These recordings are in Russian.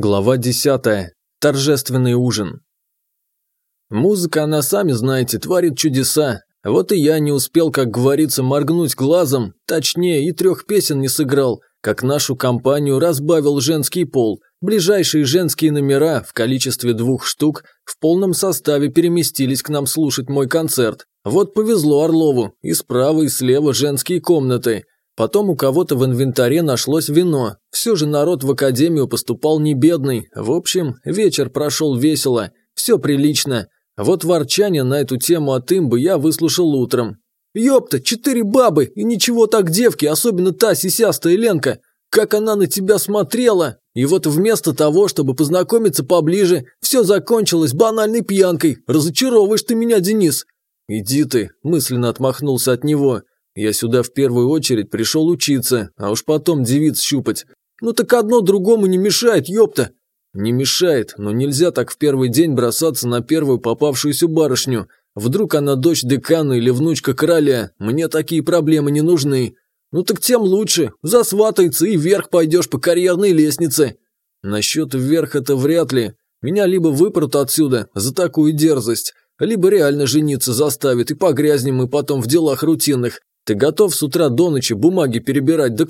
Глава 10. Торжественный ужин. Музыка, она, сами знаете, творит чудеса. Вот и я не успел, как говорится, моргнуть глазом, точнее, и трех песен не сыграл, как нашу компанию разбавил женский пол. Ближайшие женские номера в количестве двух штук в полном составе переместились к нам слушать мой концерт. Вот повезло Орлову, и справа, и слева женские комнаты – Потом у кого-то в инвентаре нашлось вино. Все же народ в академию поступал не бедный. В общем, вечер прошел весело. Все прилично. Вот ворчание на эту тему от имбы я выслушал утром. «Ёпта, четыре бабы, и ничего так девки, особенно та сисястая Ленка. Как она на тебя смотрела! И вот вместо того, чтобы познакомиться поближе, все закончилось банальной пьянкой. Разочаровываешь ты меня, Денис!» «Иди ты», – мысленно отмахнулся от него. Я сюда в первую очередь пришел учиться, а уж потом девиц щупать. Ну так одно другому не мешает, ёпта. Не мешает, но нельзя так в первый день бросаться на первую попавшуюся барышню. Вдруг она дочь декана или внучка короля, мне такие проблемы не нужны. Ну так тем лучше, засватается и вверх пойдешь по карьерной лестнице. Насчет вверх это вряд ли. Меня либо выпрут отсюда за такую дерзость, либо реально жениться заставит и погрязнем мы потом в делах рутинных, ты готов с утра до ночи бумаги перебирать да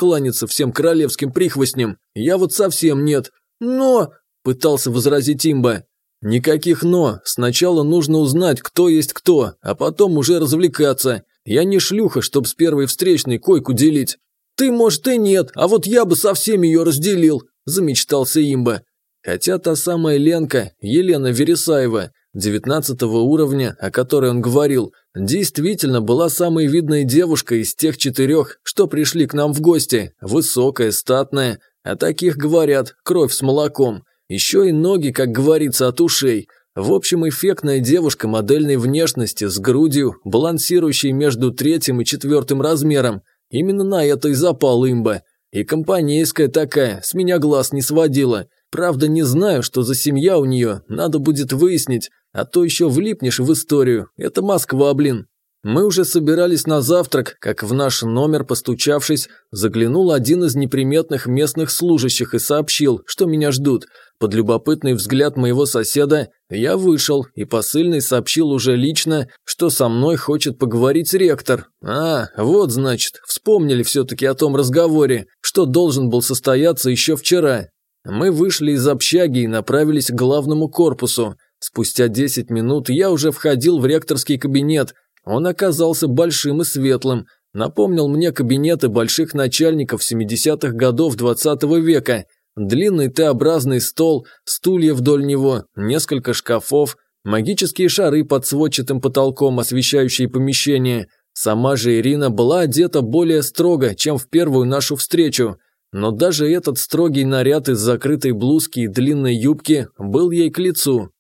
всем королевским прихвостням? Я вот совсем нет. Но...» – пытался возразить имба. «Никаких «но». Сначала нужно узнать, кто есть кто, а потом уже развлекаться. Я не шлюха, чтоб с первой встречной койку делить». «Ты, может, и нет, а вот я бы со всеми ее разделил», – замечтался имба. Хотя та самая Ленка, Елена Вересаева, девятнадцатого уровня, о которой он говорил, действительно была самой видной девушкой из тех четырех, что пришли к нам в гости, высокая, статная, о таких говорят, кровь с молоком, еще и ноги, как говорится, от ушей. В общем, эффектная девушка модельной внешности с грудью, балансирующей между третьим и четвертым размером. Именно на это и запал имба. И компанейская такая, с меня глаз не сводила. Правда, не знаю, что за семья у нее, надо будет выяснить, а то еще влипнешь в историю. Это Москва, блин. Мы уже собирались на завтрак, как в наш номер, постучавшись, заглянул один из неприметных местных служащих и сообщил, что меня ждут. Под любопытный взгляд моего соседа я вышел, и посыльный сообщил уже лично, что со мной хочет поговорить ректор. А, вот значит, вспомнили все-таки о том разговоре, что должен был состояться еще вчера. Мы вышли из общаги и направились к главному корпусу. Спустя 10 минут я уже входил в ректорский кабинет. Он оказался большим и светлым. Напомнил мне кабинеты больших начальников 70-х годов 20 -го века. Длинный Т-образный стол, стулья вдоль него, несколько шкафов, магические шары под сводчатым потолком, освещающие помещение. Сама же Ирина была одета более строго, чем в первую нашу встречу. Но даже этот строгий наряд из закрытой блузки и длинной юбки был ей к лицу.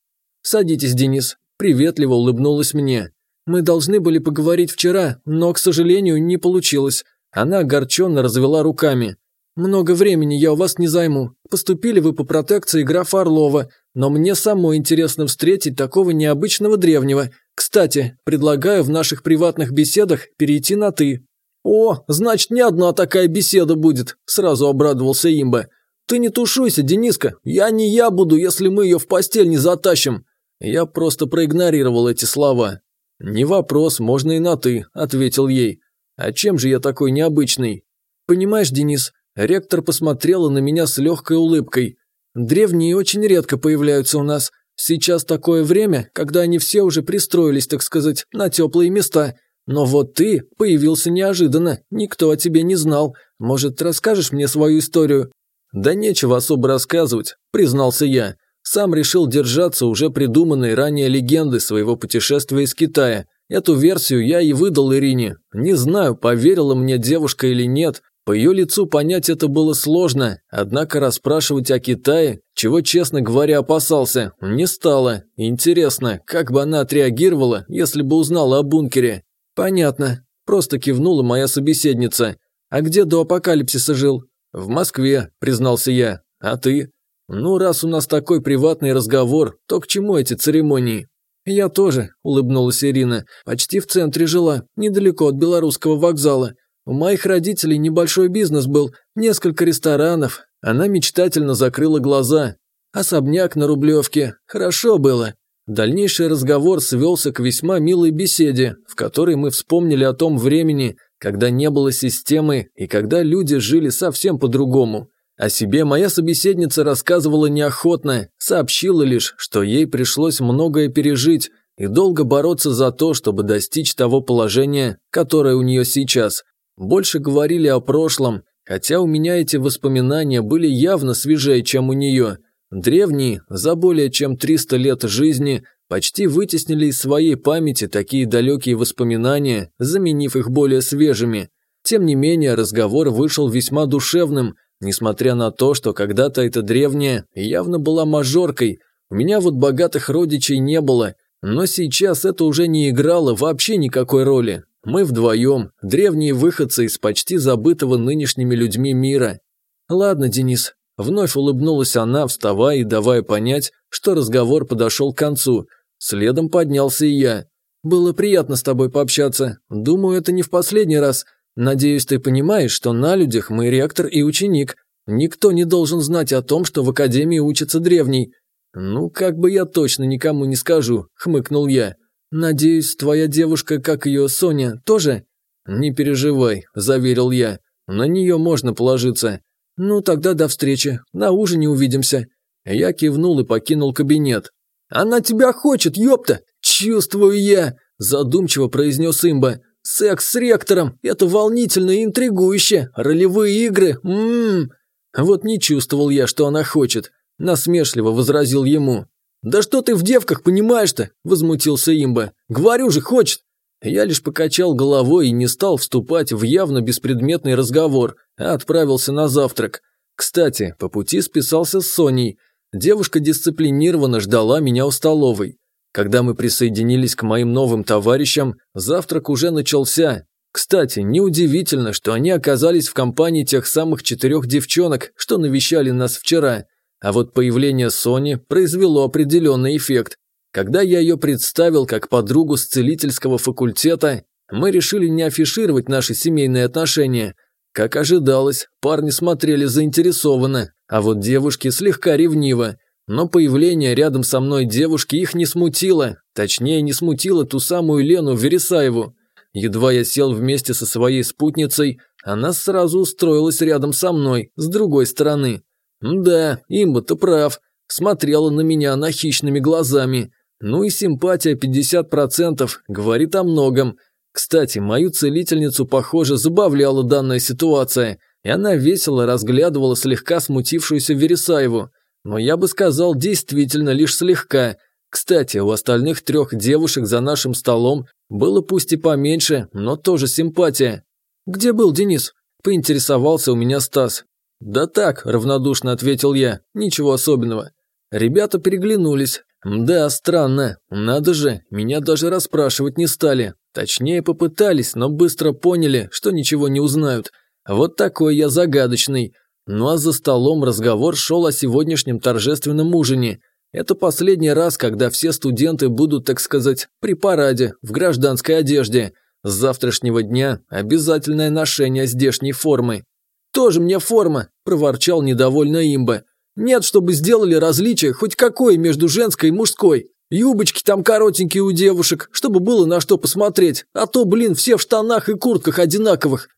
«Садитесь, Денис», – приветливо улыбнулась мне. «Мы должны были поговорить вчера, но, к сожалению, не получилось». Она огорченно развела руками. «Много времени я у вас не займу. Поступили вы по протекции графа Орлова, но мне самой интересно встретить такого необычного древнего. Кстати, предлагаю в наших приватных беседах перейти на «ты». «О, значит, не одна такая беседа будет», – сразу обрадовался имба. «Ты не тушуйся, Дениска, я не я буду, если мы ее в постель не затащим». Я просто проигнорировал эти слова. «Не вопрос, можно и на «ты», – ответил ей. «А чем же я такой необычный?» «Понимаешь, Денис, ректор посмотрела на меня с легкой улыбкой. Древние очень редко появляются у нас. Сейчас такое время, когда они все уже пристроились, так сказать, на теплые места». Но вот ты появился неожиданно, никто о тебе не знал. Может, расскажешь мне свою историю?» «Да нечего особо рассказывать», – признался я. Сам решил держаться уже придуманной ранее легенды своего путешествия из Китая. Эту версию я и выдал Ирине. Не знаю, поверила мне девушка или нет. По ее лицу понять это было сложно, однако расспрашивать о Китае, чего, честно говоря, опасался, не стало. Интересно, как бы она отреагировала, если бы узнала о бункере. «Понятно», – просто кивнула моя собеседница. «А где до апокалипсиса жил?» «В Москве», – признался я. «А ты?» «Ну, раз у нас такой приватный разговор, то к чему эти церемонии?» «Я тоже», – улыбнулась Ирина. «Почти в центре жила, недалеко от Белорусского вокзала. У моих родителей небольшой бизнес был, несколько ресторанов». Она мечтательно закрыла глаза. особняк на Рублевке. Хорошо было. Дальнейший разговор свелся к весьма милой беседе, в которой мы вспомнили о том времени, когда не было системы и когда люди жили совсем по-другому. О себе моя собеседница рассказывала неохотно, сообщила лишь, что ей пришлось многое пережить и долго бороться за то, чтобы достичь того положения, которое у нее сейчас. Больше говорили о прошлом, хотя у меня эти воспоминания были явно свежее, чем у нее – Древние, за более чем 300 лет жизни, почти вытеснили из своей памяти такие далекие воспоминания, заменив их более свежими. Тем не менее, разговор вышел весьма душевным, несмотря на то, что когда-то эта древняя явно была мажоркой. У меня вот богатых родичей не было, но сейчас это уже не играло вообще никакой роли. Мы вдвоем, древние выходцы из почти забытого нынешними людьми мира. Ладно, Денис, Вновь улыбнулась она, вставая и давая понять, что разговор подошел к концу. Следом поднялся и я. «Было приятно с тобой пообщаться. Думаю, это не в последний раз. Надеюсь, ты понимаешь, что на людях мы ректор и ученик. Никто не должен знать о том, что в академии учится древний». «Ну, как бы я точно никому не скажу», – хмыкнул я. «Надеюсь, твоя девушка, как ее, Соня, тоже?» «Не переживай», – заверил я. «На нее можно положиться. «Ну, тогда до встречи. На ужине увидимся». Я кивнул и покинул кабинет. «Она тебя хочет, ёпта! Чувствую я!» Задумчиво произнес имба. «Секс с ректором! Это волнительно и интригующе! Ролевые игры! Ммм!» Вот не чувствовал я, что она хочет. Насмешливо возразил ему. «Да что ты в девках понимаешь-то?» – возмутился имба. «Говорю же, хочет!» Я лишь покачал головой и не стал вступать в явно беспредметный разговор, а отправился на завтрак. Кстати, по пути списался с Соней. Девушка дисциплинированно ждала меня у столовой. Когда мы присоединились к моим новым товарищам, завтрак уже начался. Кстати, неудивительно, что они оказались в компании тех самых четырех девчонок, что навещали нас вчера. А вот появление Сони произвело определенный эффект. Когда я ее представил как подругу с целительского факультета, мы решили не афишировать наши семейные отношения. Как ожидалось, парни смотрели заинтересованно, а вот девушки слегка ревниво. Но появление рядом со мной девушки их не смутило, точнее не смутило ту самую Лену Вересаеву. Едва я сел вместе со своей спутницей, она сразу устроилась рядом со мной, с другой стороны. Да, имба-то прав, смотрела на меня она хищными глазами. Ну и симпатия 50% говорит о многом. Кстати, мою целительницу, похоже, забавляла данная ситуация, и она весело разглядывала слегка смутившуюся Вересаеву. Но я бы сказал, действительно лишь слегка. Кстати, у остальных трех девушек за нашим столом было пусть и поменьше, но тоже симпатия. «Где был Денис?» – поинтересовался у меня Стас. «Да так», – равнодушно ответил я, – «ничего особенного». Ребята переглянулись, да, странно. Надо же, меня даже расспрашивать не стали. Точнее, попытались, но быстро поняли, что ничего не узнают. Вот такой я загадочный. Ну а за столом разговор шел о сегодняшнем торжественном ужине. Это последний раз, когда все студенты будут, так сказать, при параде, в гражданской одежде. С завтрашнего дня обязательное ношение здешней формы. «Тоже мне форма!» – проворчал недовольно имба. Нет, чтобы сделали различие хоть какое между женской и мужской. Юбочки там коротенькие у девушек, чтобы было на что посмотреть, а то, блин, все в штанах и куртках одинаковых.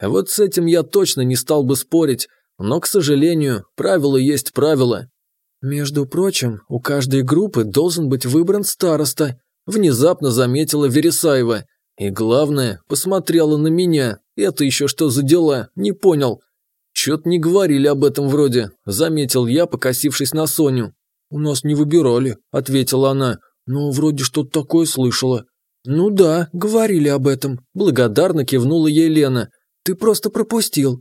Вот с этим я точно не стал бы спорить, но, к сожалению, правило есть правило. Между прочим, у каждой группы должен быть выбран староста, внезапно заметила Вересаева. И главное, посмотрела на меня. Это еще что за дела, не понял. «Чё-то не говорили об этом вроде», – заметил я, покосившись на Соню. «У нас не выбирали», – ответила она. «Но вроде что-то такое слышала». «Ну да, говорили об этом», – благодарно кивнула ей Лена. «Ты просто пропустил».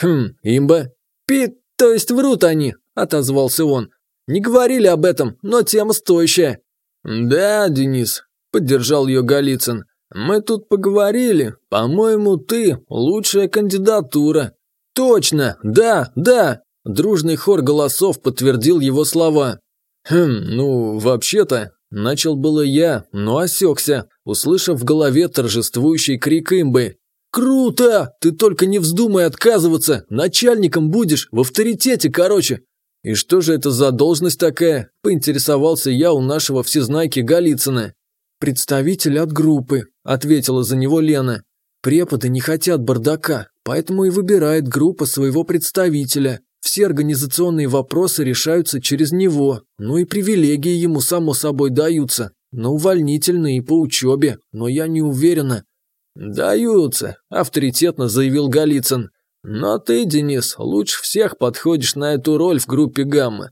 «Хм, имба». «Пит, то есть врут они», – отозвался он. «Не говорили об этом, но тема стоящая». «Да, Денис», – поддержал ее Голицын. «Мы тут поговорили. По-моему, ты лучшая кандидатура». «Точно! Да! Да!» Дружный хор голосов подтвердил его слова. «Хм, ну, вообще-то...» Начал было я, но осекся, услышав в голове торжествующий крик имбы. «Круто! Ты только не вздумай отказываться! Начальником будешь, в авторитете, короче!» «И что же это за должность такая?» – поинтересовался я у нашего всезнайки Голицына. «Представитель от группы», – ответила за него Лена. «Преподы не хотят бардака, поэтому и выбирает группа своего представителя. Все организационные вопросы решаются через него, ну и привилегии ему, само собой, даются. Но увольнительные и по учебе, но я не уверена». «Даются», – авторитетно заявил Голицын. Но ты, Денис, лучше всех подходишь на эту роль в группе «Гамма».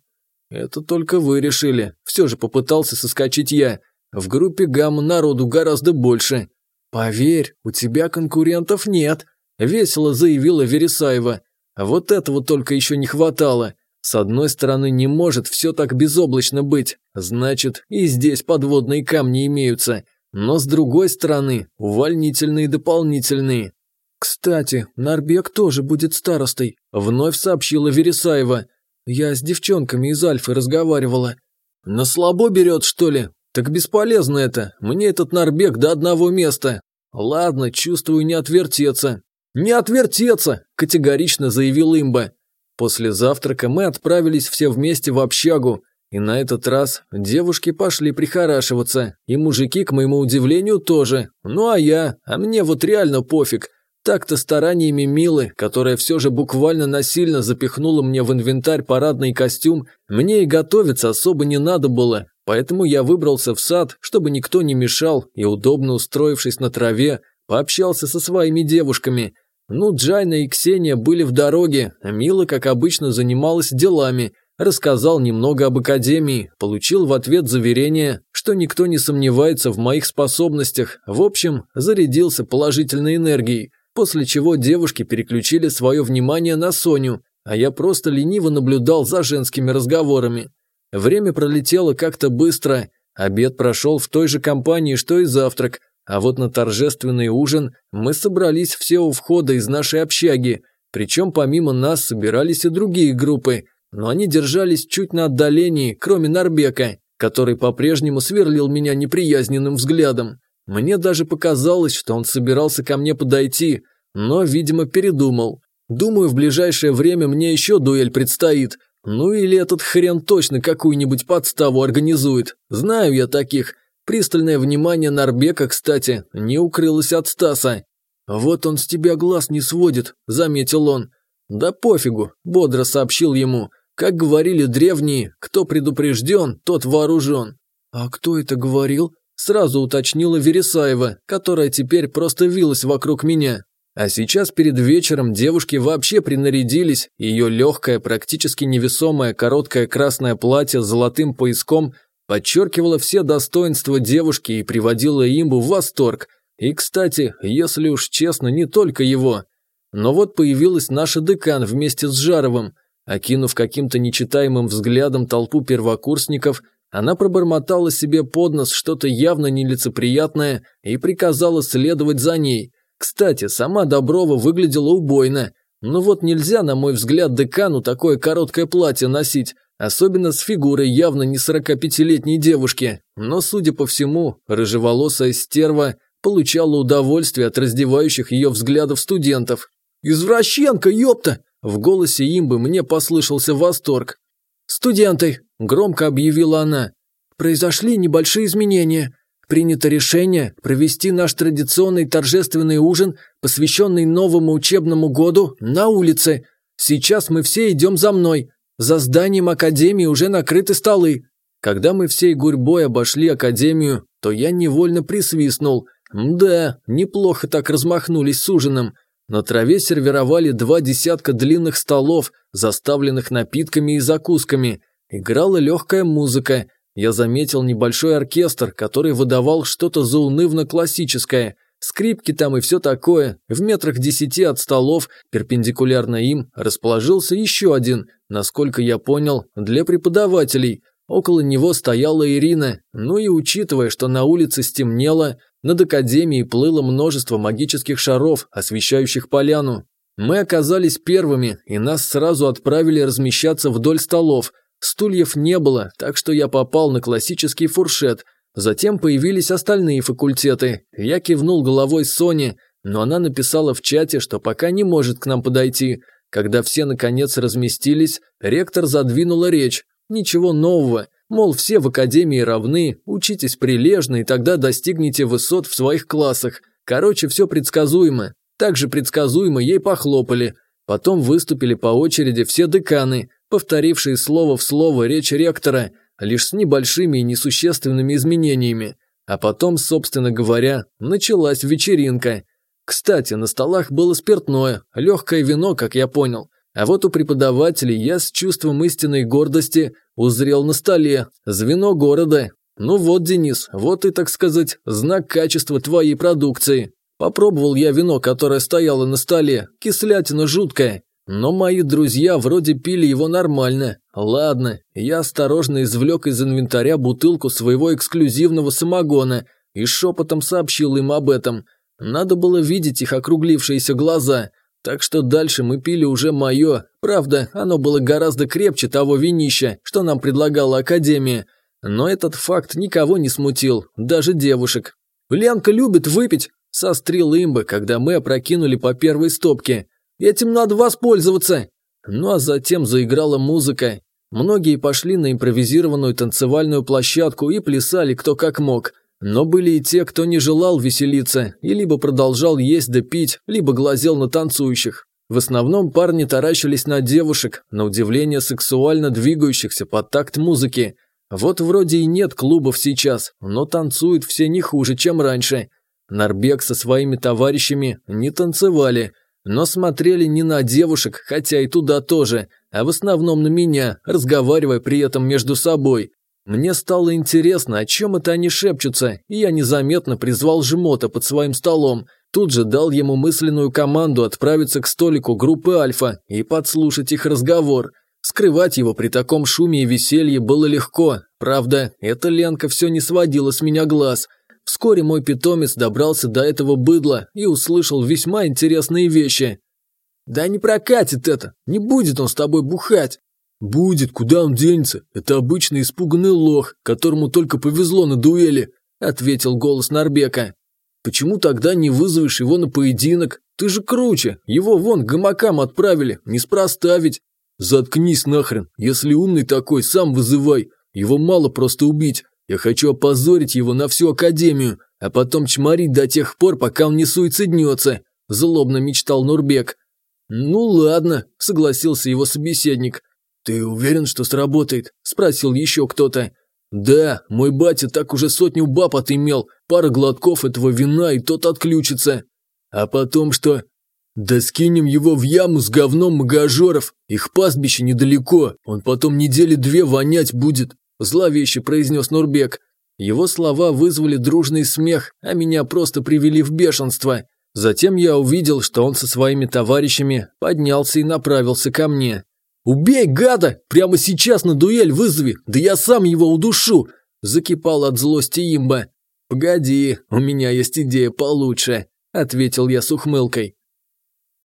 Это только вы решили. Все же попытался соскочить я. В группе «Гамма» народу гораздо больше. Поверь, у тебя конкурентов нет, весело заявила Вересаева. Вот этого только еще не хватало. С одной стороны, не может все так безоблачно быть. Значит, и здесь подводные камни имеются. Но с другой стороны, увольнительные дополнительные. «Кстати, Нарбек тоже будет старостой», – вновь сообщила Вересаева. «Я с девчонками из Альфы разговаривала». «На слабо берет, что ли? Так бесполезно это. Мне этот Нарбек до одного места. Ладно, чувствую, не отвертеться». «Не отвертеться!» – категорично заявил имба. После завтрака мы отправились все вместе в общагу, и на этот раз девушки пошли прихорашиваться, и мужики, к моему удивлению, тоже. Ну а я, а мне вот реально пофиг – так-то стараниями Милы, которая все же буквально насильно запихнула мне в инвентарь парадный костюм, мне и готовиться особо не надо было, поэтому я выбрался в сад, чтобы никто не мешал, и, удобно устроившись на траве, пообщался со своими девушками. Ну, Джайна и Ксения были в дороге, а Мила, как обычно, занималась делами, рассказал немного об академии, получил в ответ заверение, что никто не сомневается в моих способностях, в общем, зарядился положительной энергией после чего девушки переключили свое внимание на Соню, а я просто лениво наблюдал за женскими разговорами. Время пролетело как-то быстро, обед прошел в той же компании, что и завтрак, а вот на торжественный ужин мы собрались все у входа из нашей общаги, причем помимо нас собирались и другие группы, но они держались чуть на отдалении, кроме Нарбека, который по-прежнему сверлил меня неприязненным взглядом. Мне даже показалось, что он собирался ко мне подойти, но, видимо, передумал. Думаю, в ближайшее время мне еще дуэль предстоит. Ну или этот хрен точно какую-нибудь подставу организует. Знаю я таких. Пристальное внимание Нарбека, кстати, не укрылось от Стаса. «Вот он с тебя глаз не сводит», – заметил он. «Да пофигу», – бодро сообщил ему. «Как говорили древние, кто предупрежден, тот вооружен». «А кто это говорил?» Сразу уточнила Вересаева, которая теперь просто вилась вокруг меня. А сейчас перед вечером девушки вообще принарядились, ее легкое, практически невесомое короткое красное платье с золотым пояском подчеркивало все достоинства девушки и приводило имбу в восторг. И, кстати, если уж честно, не только его. Но вот появилась наша декан вместе с Жаровым. Окинув каким-то нечитаемым взглядом толпу первокурсников, она пробормотала себе под нос что-то явно нелицеприятное и приказала следовать за ней. Кстати, сама Доброва выглядела убойно. Но вот нельзя, на мой взгляд, декану такое короткое платье носить, особенно с фигурой явно не 45-летней девушки. Но, судя по всему, рыжеволосая стерва получала удовольствие от раздевающих ее взглядов студентов. «Извращенка, ёпта!» В голосе имбы мне послышался восторг. «Студенты!» – громко объявила она. «Произошли небольшие изменения. Принято решение провести наш традиционный торжественный ужин, посвященный новому учебному году, на улице. Сейчас мы все идем за мной. За зданием академии уже накрыты столы». Когда мы всей гурьбой обошли академию, то я невольно присвистнул. Да, неплохо так размахнулись с ужином. На траве сервировали два десятка длинных столов, заставленных напитками и закусками. Играла легкая музыка. Я заметил небольшой оркестр, который выдавал что-то заунывно-классическое. Скрипки там и все такое. В метрах десяти от столов, перпендикулярно им, расположился еще один, насколько я понял, для преподавателей. Около него стояла Ирина. Ну и учитывая, что на улице стемнело, над Академией плыло множество магических шаров, освещающих поляну. Мы оказались первыми, и нас сразу отправили размещаться вдоль столов. Стульев не было, так что я попал на классический фуршет. Затем появились остальные факультеты. Я кивнул головой Соне, но она написала в чате, что пока не может к нам подойти. Когда все наконец разместились, ректор задвинула речь. Ничего нового, мол, все в академии равны, учитесь прилежно и тогда достигнете высот в своих классах. Короче, все предсказуемо. Также предсказуемо ей похлопали. Потом выступили по очереди все деканы, повторившие слово в слово речь ректора, лишь с небольшими и несущественными изменениями. А потом, собственно говоря, началась вечеринка. Кстати, на столах было спиртное, легкое вино, как я понял. А вот у преподавателей я с чувством истинной гордости узрел на столе звено города. Ну вот, Денис, вот и, так сказать, знак качества твоей продукции. Попробовал я вино, которое стояло на столе, кислятина жуткая. Но мои друзья вроде пили его нормально. Ладно, я осторожно извлек из инвентаря бутылку своего эксклюзивного самогона и шепотом сообщил им об этом. Надо было видеть их округлившиеся глаза. Так что дальше мы пили уже мое. Правда, оно было гораздо крепче того винища, что нам предлагала Академия. Но этот факт никого не смутил, даже девушек. «Ленка любит выпить», – сострил имба, когда мы опрокинули по первой стопке. Этим надо воспользоваться!» Ну а затем заиграла музыка. Многие пошли на импровизированную танцевальную площадку и плясали кто как мог. Но были и те, кто не желал веселиться, и либо продолжал есть да пить, либо глазел на танцующих. В основном парни таращились на девушек, на удивление сексуально двигающихся под такт музыки. Вот вроде и нет клубов сейчас, но танцуют все не хуже, чем раньше. Нарбек со своими товарищами не танцевали, но смотрели не на девушек, хотя и туда тоже, а в основном на меня, разговаривая при этом между собой. Мне стало интересно, о чем это они шепчутся, и я незаметно призвал Жмота под своим столом. Тут же дал ему мысленную команду отправиться к столику группы Альфа и подслушать их разговор. Скрывать его при таком шуме и веселье было легко. Правда, эта Ленка все не сводила с меня глаз – Вскоре мой питомец добрался до этого быдла и услышал весьма интересные вещи. «Да не прокатит это, не будет он с тобой бухать». «Будет, куда он денется? Это обычный испуганный лох, которому только повезло на дуэли», – ответил голос Нарбека. «Почему тогда не вызовешь его на поединок? Ты же круче, его вон гамакам отправили, неспроста ведь». «Заткнись нахрен, если умный такой, сам вызывай, его мало просто убить, я хочу опозорить его на всю академию, а потом чморить до тех пор, пока он не суициднется», – злобно мечтал Нурбек. «Ну ладно», – согласился его собеседник. «Ты уверен, что сработает?» – спросил еще кто-то. «Да, мой батя так уже сотню баб отымел, пара глотков этого вина, и тот отключится. А потом что?» «Да скинем его в яму с говном магажеров, их пастбище недалеко, он потом недели две вонять будет, зловеще произнес Нурбек. Его слова вызвали дружный смех, а меня просто привели в бешенство. Затем я увидел, что он со своими товарищами поднялся и направился ко мне. «Убей, гада! Прямо сейчас на дуэль вызови! Да я сам его удушу!» Закипал от злости имба. «Погоди, у меня есть идея получше», – ответил я с ухмылкой.